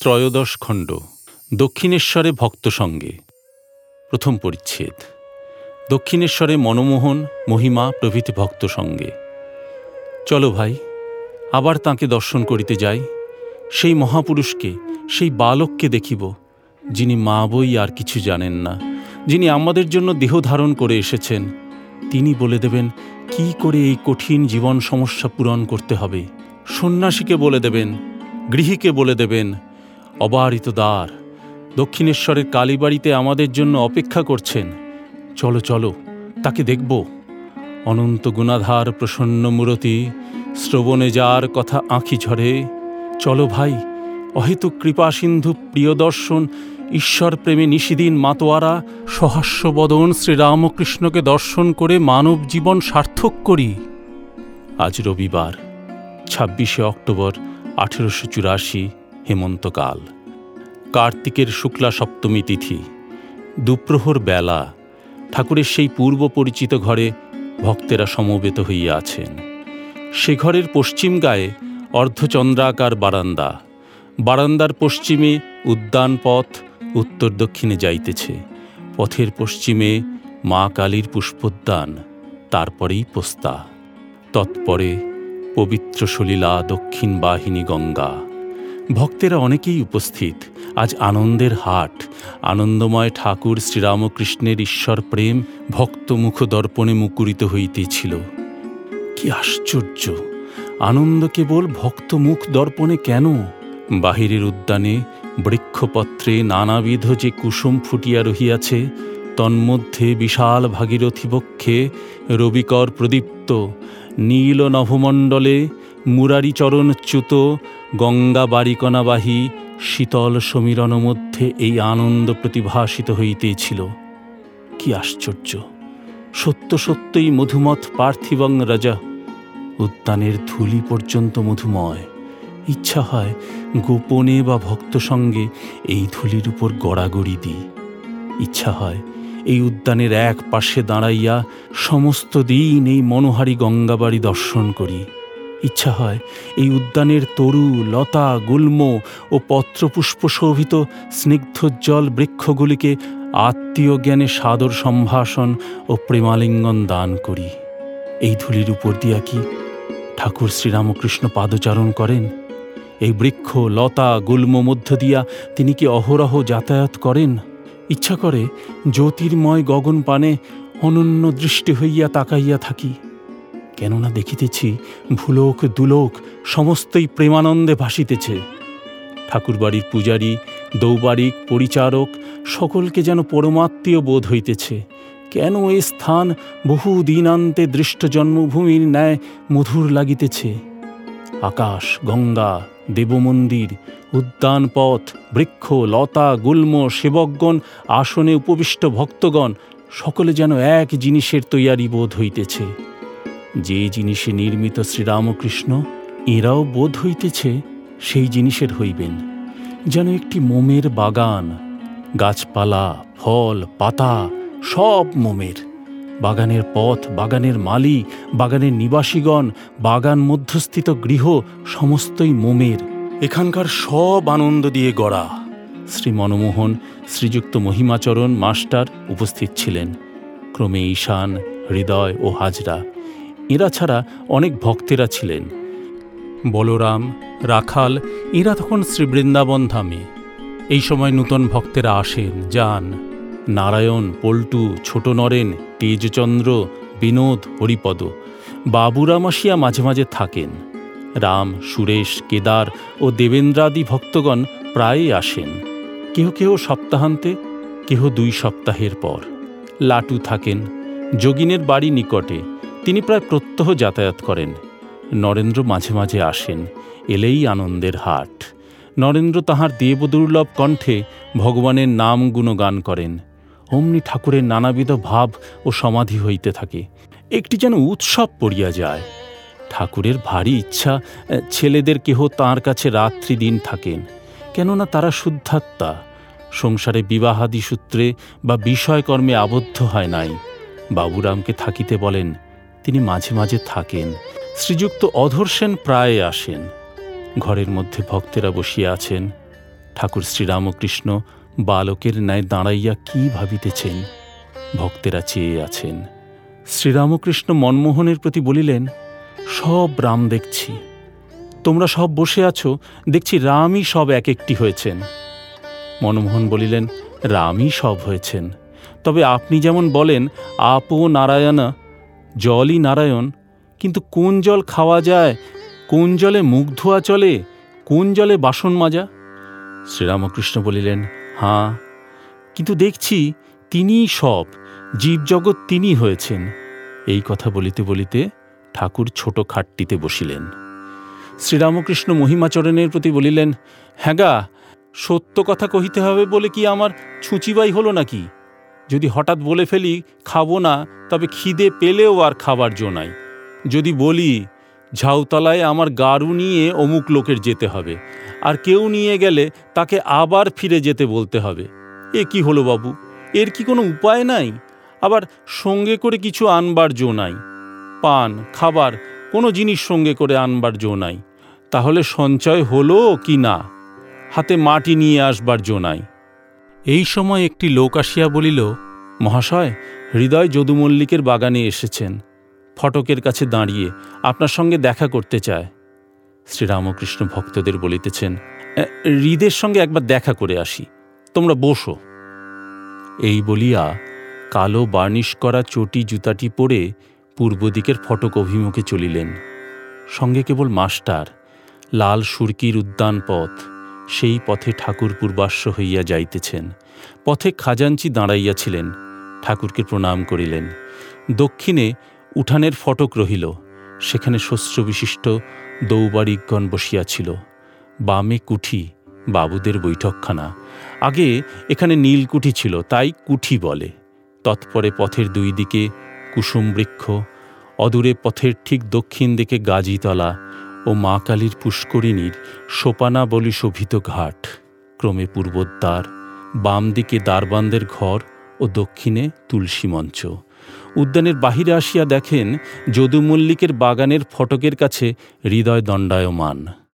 ত্রয়োদশ খণ্ড, দক্ষিণেশ্বরে ভক্ত সঙ্গে। প্রথম পরিচ্ছেদ। দক্ষিণেশ্বরে মনমোহন, মহিমা প্রভৃতি ভক্ত সঙ্গে। চলো ভাই, আবার তাকে দর্শন করিতে যাই। সেই মহাপুরুষকে, সেই বালককে দেখিব, যিনি মা বই আর কিছু জানেন না। যিনি আমাদের জন্য দেহ ধারণ করে এসেছেন, তিনি বলে দেবেন, কি করে এই কঠিন জীবন সমস্যা পূরণ করতে হবে? সন্ন্যাসীকে বলে দেবেন, গৃহীকে বলে দেবেন অবারিত দ্বার। দক্ষিণেশ্বরের কালীবাড়িতে আমাদের জন্য অপেক্ষা করছেন। চলো চলো, তাকে দেখব। অনন্ত গুণাধার প্রসন্ন মূরতি, শ্রবণে যার কথা আঁখি ঝরে। চলো ভাই, অহেতুক কৃপা সিন্ধু প্রিয় দর্শন ঈশ্বর প্রেমে নিশিদিন মাতোয়ারা সহাস্যবদন শ্রীরামকৃষ্ণকে দর্শন করে মানব জীবন সার্থক করি। আজ রবিবার, ছাব্বিশে অক্টোবর, আঠেরোশো চুরাশি। হেমন্তকাল, কার্তিকের শুক্লা সপ্তমী তিথি, দুপ্রহর বেলা ঠাকুরের সেই পূর্ব পরিচিত ঘরে ভক্তেরা সমবেত হইয়া আছেন। সে ঘরের পশ্চিম গায়ে অর্ধচন্দ্রাকার বারান্দা, বারান্দার পশ্চিমে উদ্যান পথ, উত্তর দক্ষিণে যাইতেছে, পথের পশ্চিমে মা কালীর পুষ্পোদ্যান, তারপরেই পোস্তা। তৎপরে পবিত্র সলীলা দক্ষিণ বাহিনী গঙ্গা। ভক্তেরা অনেকেই উপস্থিত। আজ আনন্দের হাট। আনন্দময় ঠাকুর শ্রীরামকৃষ্ণের ঈশ্বর প্রেম ভক্ত মুখ দর্পণে মুকুরিত হইতেছিল। কি আশ্চর্য! আনন্দ কেবল ভক্ত মুখ দর্পণে কেন? বাহিরের উদ্যানে, বৃক্ষপত্রে নানাবিধ যে কুসুম ফুটিয়া রহিয়াছে, তন্মধ্যে বিশাল ভাগীরথী বক্ষে রবিকর প্রদীপ্ত। নীল নভমণ্ডলে মুরারিচরণচ্যুত গঙ্গা বারিকণাবাহী শীতল সমীরণ মধ্যে এই আনন্দ প্রতিভাসিত হইতেছিল। কি আশ্চর্য! সত্য সত্যই মধুমথ পার্থিবং রাজা। উদ্যানের ধুলি পর্যন্ত মধুময়। ইচ্ছা হয় গোপনে বা ভক্ত সঙ্গে এই ধুলির উপর গড়াগড়ি দিই। ইচ্ছা হয় এই উদ্যানের এক পাশে দাঁড়াইয়া সমস্ত দিন এই মনোহারী গঙ্গাবাড়ি দর্শন করি। ইচ্ছা হয়। এই উদ্যানের তরু, লতা, গুল্ম ও পত্রপুষ্প শোভিত স্নিগ্ধোজ্জ্বল বৃক্ষগুলিকে আত্মীয় জ্ঞানে সাদর সম্ভাষণ ও প্রেমালিঙ্গন দান করি। এই ধুলির উপর দিয়া কি ঠাকুর শ্রীরামকৃষ্ণ পাদচারণ করেন? এই বৃক্ষ, লতা, গুল্ম মধ্য দিয়া তিনি কি অহরহ যাতায়াত করেন? ইচ্ছা করে জ্যোতির্ময় গগন পানে অনন্য দৃষ্টি হইয়া তাকাইয়া থাকি। কেননা দেখিতেছি ভুলোক, দুলোক সমস্তই প্রেমানন্দে ভাসিতেছে। ঠাকুরবাড়ির পূজারী দৌবারিক পরিচারক সকলকে যেন পরমাত্মীয় বোধ হইতেছে। কেন এ স্থান বহু দিনান্তে দৃষ্ট জন্মভূমির ন্যায় মধুর লাগিতেছে? আকাশ, গঙ্গা, দেবমন্দির, উদ্যান পথ, বৃক্ষ, লতা, গুল্ম সেবকগণ আসনে উপবিষ্ট ভক্তগণ সকলে যেন এক জিনিসের তৈয়ারি বোধ হইতেছে। যে জিনিসে নির্মিত শ্রীরামকৃষ্ণ, এরাও বোধ হইতেছে সেই জিনিসের হইবেন। যেন একটি মোমের বাগান, গাছপালা, ফল, পাতা, সব মোমের। বাগানের পথ, বাগানের মালি বাগানের নিবাসীগণ, বাগান মধ্যস্থিত গৃহ, সমস্তই মোমের। এখানকার সব আনন্দ দিয়ে গড়া। শ্রী মনমোহন, শ্রীযুক্ত মহিমাচরণ মাস্টার উপস্থিত ছিলেন। ক্রমে ঈশান, হৃদয় ও হাজরা। এরা ছাড়া অনেক ভক্তেরা ছিলেন। বলরাম, রাখাল এরা তখন শ্রীবৃন্দাবন ধামে। এই সময় নূতন ভক্তেরা আসেন, যান। নারায়ণ, পল্টু, ছোট নরেন, তেজচন্দ্র, বিনোদ, হরিপদ। বাবুরাম আসিয়া মাঝে মাঝে থাকেন। রাম, সুরেশ, কেদার ও দেবেন্দ্রাদি ভক্তগণ প্রায়ই আসেন। কেহ কেহ সপ্তাহান্তে, কেহ দুই সপ্তাহের পর। লাটু থাকেন, যোগিনের বাড়ি নিকটে। তিনি প্রায় প্রত্যহ যাতায়াত করেন। নরেন্দ্র মাঝে মাঝে আসেন, এলেই আনন্দের হাট। নরেন্দ্র তাহার দেবদুর্লভ কণ্ঠে ভগবানের নাম গুণগান করেন। অমনি ঠাকুরের নানাবিধ ভাব ও সমাধি হইতে থাকে। একটি যেন উৎসব পড়িয়া যায়। ঠাকুরের ভারী ইচ্ছা ছেলেদের কেহ তাঁর কাছে রাত্রি দিন থাকেন। কেননা তারা শুদ্ধাত্মা। সংসারে বিবাহাদি সূত্রে বা বিষয়কর্মে আবদ্ধ হয় নাই। বাবুরামকে থাকিতে বলেন তিনি মাঝে মাঝে থাকেন। শ্রীযুক্ত অধর সেন প্রায় আসেন। ঘরের মধ্যে ভক্তেরা বসিয়া আছেন। ঠাকুর শ্রীরামকৃষ্ণ বালকের ন্যায় দাঁড়াইয়া কি ভাবিতেছেন? ভক্তেরা চেয়ে আছেন। শ্রীরামকৃষ্ণ মনমোহনের প্রতি বলিলেন, সব রাম দেখছি। তোমরা সব বসে আছো, দেখছি রামই সব এক একটি হয়েছেন। মনমোহন বলিলেন, রামই সব হয়েছেন। তবে আপনি যেমন বলেন আপ নারায়ণা জলই নারায়ণ, কিন্তু কোন জল খাওয়া যায়, কোন জলে মুখ ধোয়া চলে, কোন জলে বাসন মাজা? শ্রীরামকৃষ্ণ বলিলেন, হাঁ, কিন্তু দেখছি তিনিই সব, জীবজগৎ তিনি হয়েছেন। এই কথা বলিতে বলিতে ঠাকুর ছোট খাটটিতে বসিলেন। শ্রীরামকৃষ্ণ মহিমাচরণের প্রতি বলিলেন হ্যাঁগা সত্য কথা কহিতে হবে বলে কি আমার ছুঁচিবাই হলো নাকি? যদি হঠাৎ বলে ফেলি, খাব না, তবে খিদে পেলেও আর খাবার জো নাই। যদি বলি, ঝাউতলায় আমার গাড়ু নিয়ে অমুক লোকের যেতে হবে, আর কেউ নিয়ে গেলে তাকে আবার ফিরে যেতে বলতে হবে। এ কি হলো বাবু? এর কি কোনো উপায় নাই? আবার সঙ্গে করে কিছু আনবার জো নাই। পান, খাবার, কোনো জিনিস সঙ্গে করে আনবার জো নাই। তাহলে সঞ্চয় হলো কি না? হাতে মাটি নিয়ে আসবার জো নাই। এই সময় একটি লোক আসিয়া বলিল, মহাশয়, হৃদয় যদুমল্লিকের বাগানে এসেছেন। ফটকের কাছে দাঁড়িয়ে আপনার সঙ্গে দেখা করতে চায়। শ্রীরামকৃষ্ণ ভক্তদের বলিতেছেন হৃদের সঙ্গে একবার দেখা করে আসি। তোমরা বসো। এই বলিয়া কালো বার্নিশ করা চটি জুতাটি পরে পূর্ব দিকের ফটক অভিমুখে চলিলেন। সঙ্গে কেবল মাস্টার, লাল সুরকির উদ্যান পথ সেই পথে ঠাকুর পূর্বাশ্ব হইয়া যাইতেছেন। পথে খাজাঞ্চি দাঁড়াইয়াছিলেন, ঠাকুরকে প্রণাম করিলেন। দক্ষিণে উঠানের ফটক রহিল, সেখানে শস্যবিশিষ্ট দৌবাড়িকগণ বসিয়াছিল। বামে কুঠি, বাবুদের বৈঠকখানা। আগে এখানে নীলকুঠি ছিল, তাই কুঠি বলে। তৎপরে পথের দুই দিকে কুসুম বৃক্ষ অদূরে পথের ঠিক দক্ষিণ দিকে গাজীতলা ও মা কালীর পুষ্করিণীর সোপানা বলি শোভিত ঘাট। ক্রমে পূর্বোদ্বার, বাম দিকে দ্বারবান্দের ঘর ও দক্ষিণে তুলসী মঞ্চ। উদ্যানের বাহিরে আসিয়া দেখেন যদু মল্লিকের বাগানের ফটকের কাছে হৃদয় দণ্ডায়মান।